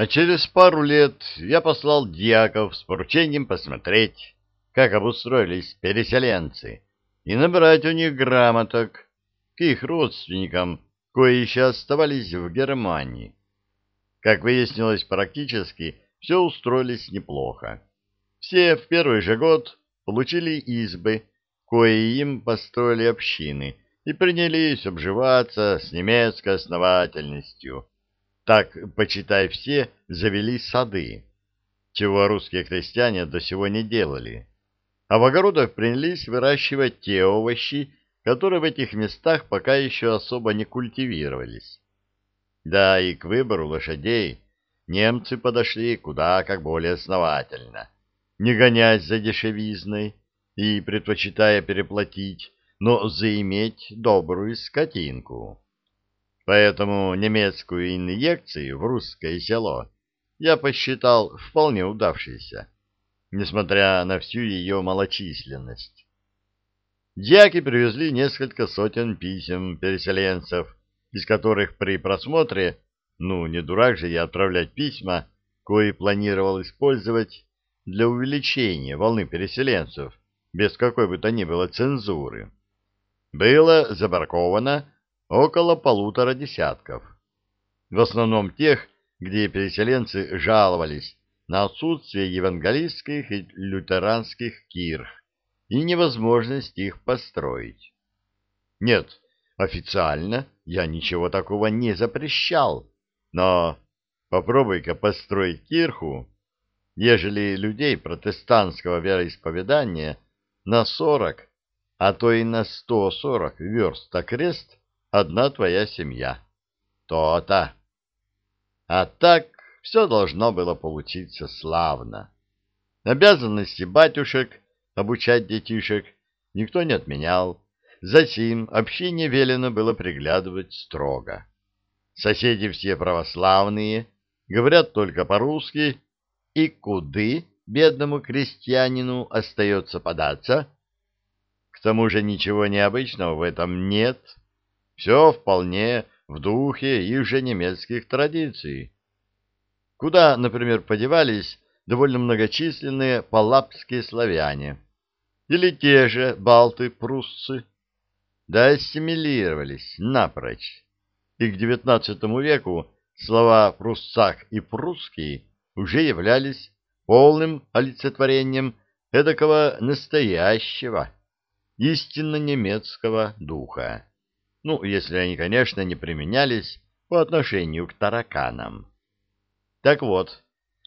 А через пару лет я послал дьяков с поручением посмотреть, как обустроились переселенцы, и набрать у них грамоток к их родственникам, кои еще оставались в Германии. Как выяснилось, практически все устроились неплохо. Все в первый же год получили избы, кои им построили общины, и принялись обживаться с немецкой основательностью. Так, почитай, все завели сады, чего русские крестьяне до сего не делали. А в огородах принялись выращивать те овощи, которые в этих местах пока еще особо не культивировались. Да, и к выбору лошадей немцы подошли куда как более основательно, не гонясь за дешевизной и предпочитая переплатить, но заиметь добрую скотинку. Поэтому немецкую инъекцию в русское село я посчитал вполне удавшейся, несмотря на всю ее малочисленность. Дьяки привезли несколько сотен писем переселенцев, из которых при просмотре, ну, не дурак же я отправлять письма, кои планировал использовать для увеличения волны переселенцев, без какой бы то ни было цензуры, было забарковано около полутора десятков. В основном тех, где переселенцы жаловались на отсутствие евангелистских и лютеранских кирх и невозможность их построить. Нет, официально я ничего такого не запрещал, но попробуй-ка построить кирху, ежели людей протестантского вероисповедания на сорок, а то и на сто сорок верст окрест одна твоя семья. То-то. А так все должно было получиться славно. Обязанности батюшек обучать детишек никто не отменял. Затем общине велено было приглядывать строго. Соседи все православные, говорят только по-русски, и куды бедному крестьянину остается податься? К тому же ничего необычного в этом нет. Все вполне в духе их же немецких традиций. Куда, например, подевались довольно многочисленные палапские славяне? Или те же балты-прусцы? Да ассимилировались напрочь. И к XIX веку слова «пруссак» и «прусский» уже являлись полным олицетворением эдакого настоящего, истинно немецкого духа. Ну, если они, конечно, не применялись по отношению к тараканам. Так вот,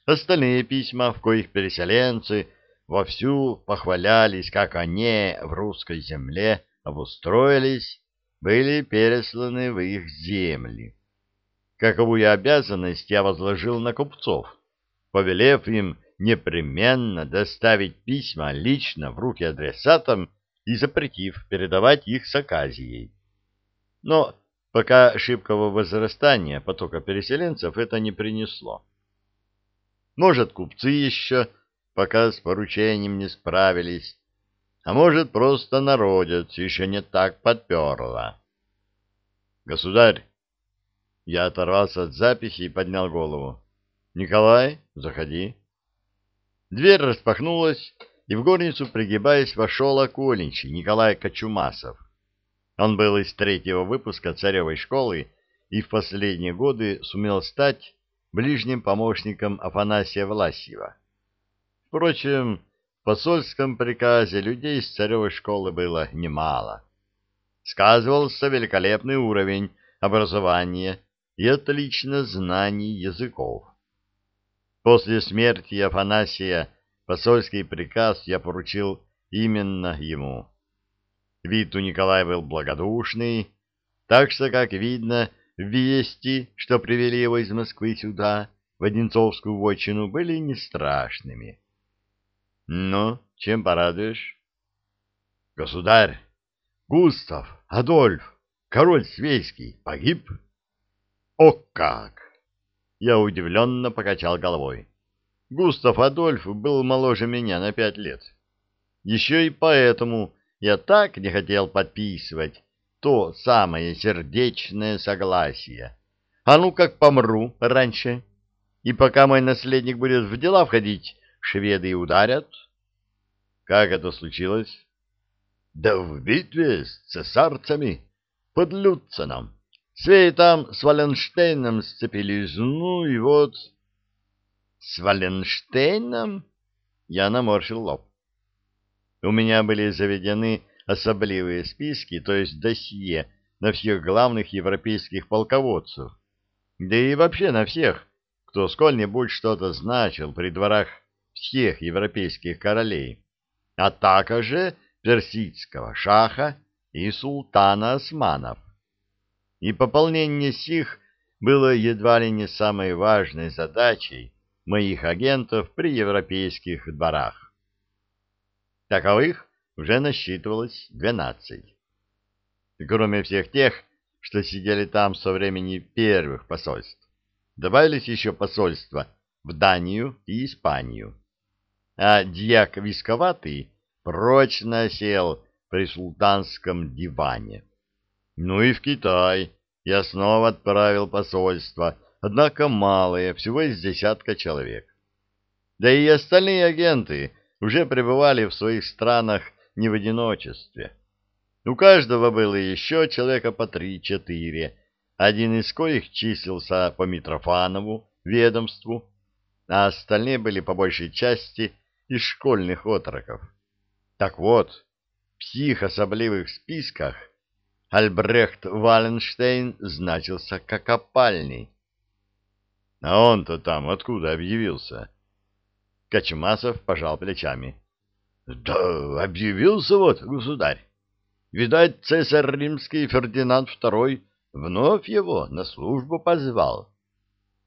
остальные письма, в коих переселенцы вовсю похвалялись, как они в русской земле обустроились, были пересланы в их земли. Каковую обязанность я возложил на купцов, повелев им непременно доставить письма лично в руки адресатам и запретив передавать их с оказией. Но пока шибкого возрастания потока переселенцев это не принесло. Может, купцы еще пока с поручением не справились, а может, просто народец еще не так подперло. Государь, я оторвался от записи и поднял голову. Николай, заходи. Дверь распахнулась, и в горницу, пригибаясь, вошел окольничий Николай Кочумасов. Он был из третьего выпуска царевой школы и в последние годы сумел стать ближним помощником Афанасия Власьева. Впрочем, в посольском приказе людей из царевой школы было немало. Сказывался великолепный уровень образования и отлично знаний языков. После смерти Афанасия посольский приказ я поручил именно ему. Вид у Николая был благодушный, так что, как видно, вести, что привели его из Москвы сюда, в Одинцовскую вотчину, были не страшными. — Ну, чем порадуешь? — Государь, Густав, Адольф, король Свейский, погиб? — О как! Я удивленно покачал головой. Густав Адольф был моложе меня на пять лет. Еще и поэтому я так не хотел подписывать то самое сердечное согласие. А ну как помру раньше. И пока мой наследник будет в дела входить, шведы ударят. Как это случилось? Да в битве с цесарцами под Люценом. Свей там с Валенштейном сцепились, ну и вот... С Валенштейном? Я наморщил лоб. У меня были заведены особливые списки, то есть досье на всех главных европейских полководцев, да и вообще на всех, кто сколь-нибудь что-то значил при дворах всех европейских королей, а также персидского шаха и султана османов. И пополнение сих было едва ли не самой важной задачей моих агентов при европейских дворах. Таковых уже насчитывалось двенадцать. Кроме всех тех, что сидели там со времени первых посольств, добавились еще посольства в Данию и Испанию. А дьяк Висковатый прочно сел при султанском диване. Ну и в Китай я снова отправил посольство, однако малое, всего из десятка человек. Да и остальные агенты уже пребывали в своих странах не в одиночестве. У каждого было еще человека по три-четыре, один из коих числился по Митрофанову ведомству, а остальные были по большей части из школьных отроков. Так вот, в псих особливых списках Альбрехт Валенштейн значился как опальный. А он-то там откуда объявился? Кочемасов пожал плечами. Да, объявился вот, государь. Видать, цесарь римский Фердинанд II вновь его на службу позвал.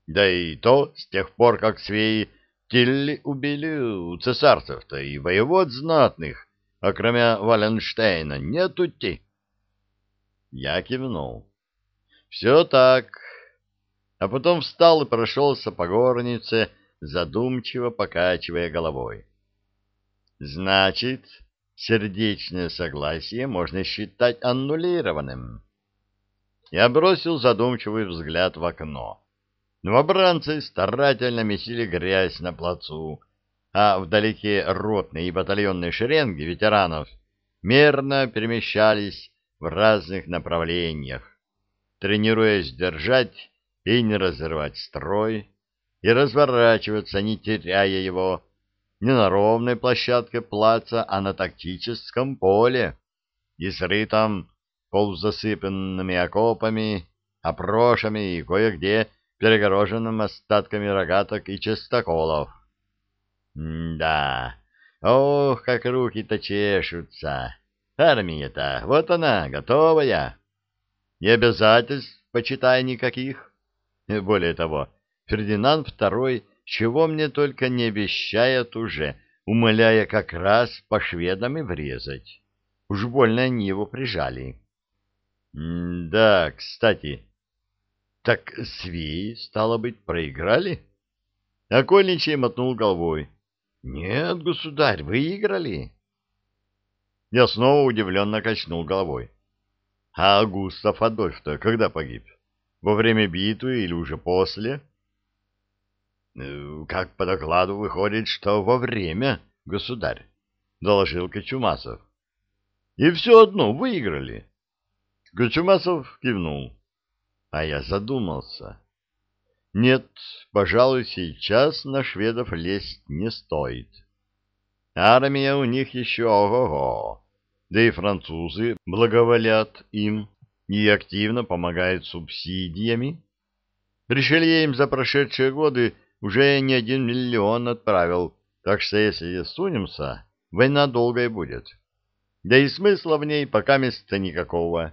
Да и то с тех пор, как свеи Тилли убили у цесарцев-то и воевод знатных, а кроме Валенштейна нету-ти. Я кивнул. Все так. А потом встал и прошелся по горнице, задумчиво покачивая головой. Значит, сердечное согласие можно считать аннулированным. Я бросил задумчивый взгляд в окно. Новобранцы старательно месили грязь на плацу, а вдалеке ротные и батальонные шеренги ветеранов мерно перемещались в разных направлениях, тренируясь держать и не разрывать строй, и разворачиваться, не теряя его, не на ровной площадке плаца, а на тактическом поле, и срытом полузасыпанными окопами, опрошами и кое-где перегороженным остатками рогаток и частоколов. да, ох, как руки-то чешутся! Армия-то, вот она, готовая. Не обязательств, почитай, никаких. Более того, Фердинанд II чего мне только не обещает уже, умоляя как раз по шведам и врезать. Уж больно они его прижали. Да, кстати, так свеи, стало быть, проиграли? Окольничий мотнул головой. Нет, государь, выиграли. Я снова удивленно качнул головой. А Густав Адольф-то когда погиб? Во время битвы или уже после? Э, как по докладу выходит, что во время, государь, доложил Кочумасов. И все одно выиграли. Кочумасов кивнул. А я задумался. Нет, пожалуй, сейчас на шведов лезть не стоит. Армия у них еще ого-го, да и французы благоволят им и активно помогают субсидиями. Ришелье им за прошедшие годы уже не один миллион отправил, так что если сунемся, война долгая будет. Да и смысла в ней пока места никакого.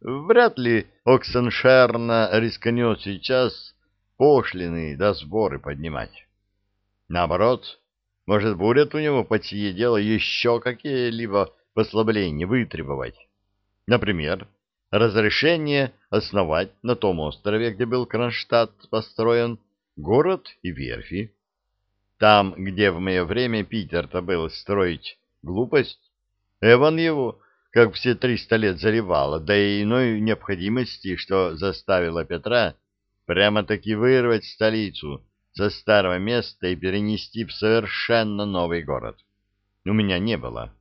Вряд ли Оксеншерна рискнет сейчас пошлины да сборы поднимать. Наоборот, может, будет у него по сие дело еще какие-либо послабления вытребовать. Например, разрешение основать на том острове, где был Кронштадт построен, город и верфи. Там, где в мое время Питер-то был строить глупость, Эван его, как все триста лет заливало, да и иной необходимости, что заставило Петра прямо-таки вырвать столицу со старого места и перенести в совершенно новый город. У меня не было.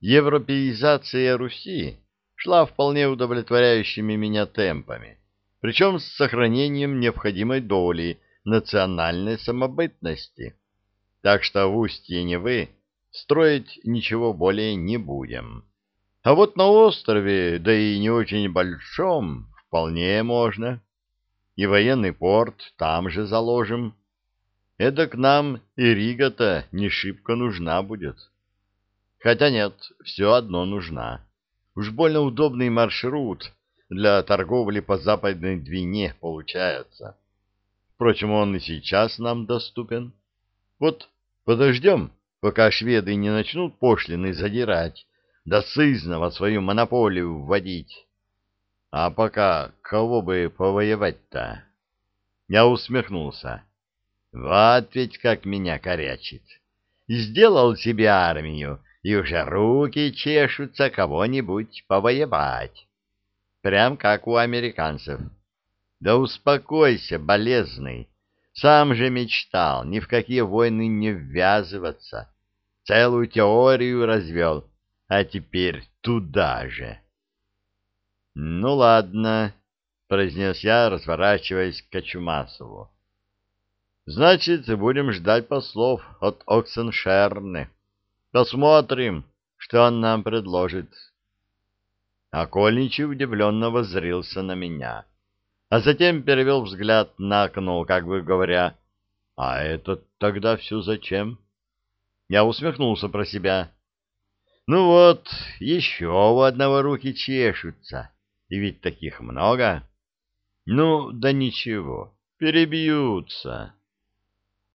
Европеизация Руси шла вполне удовлетворяющими меня темпами, причем с сохранением необходимой доли национальной самобытности. Так что в устье Невы строить ничего более не будем. А вот на острове, да и не очень большом, вполне можно. И военный порт там же заложим. Это к нам и Рига-то не шибко нужна будет. Хотя нет, все одно нужна. Уж больно удобный маршрут для торговли по западной Двине получается. Впрочем, он и сейчас нам доступен. Вот подождем, пока шведы не начнут пошлины задирать, да сызново свою монополию вводить. А пока кого бы повоевать-то? Я усмехнулся. Вот ведь как меня корячит. Сделал себе армию, и уже руки чешутся кого-нибудь повоевать. Прям как у американцев. Да успокойся, болезный. Сам же мечтал ни в какие войны не ввязываться. Целую теорию развел, а теперь туда же. — Ну ладно, — произнес я, разворачиваясь к Кочумасову. — Значит, будем ждать послов от Оксеншерны. Посмотрим, что он нам предложит. Окольничий удивленно воззрился на меня. — а затем перевел взгляд на окно, как бы говоря, «А это тогда все зачем?» Я усмехнулся про себя. «Ну вот, еще у одного руки чешутся, и ведь таких много. Ну, да ничего, перебьются».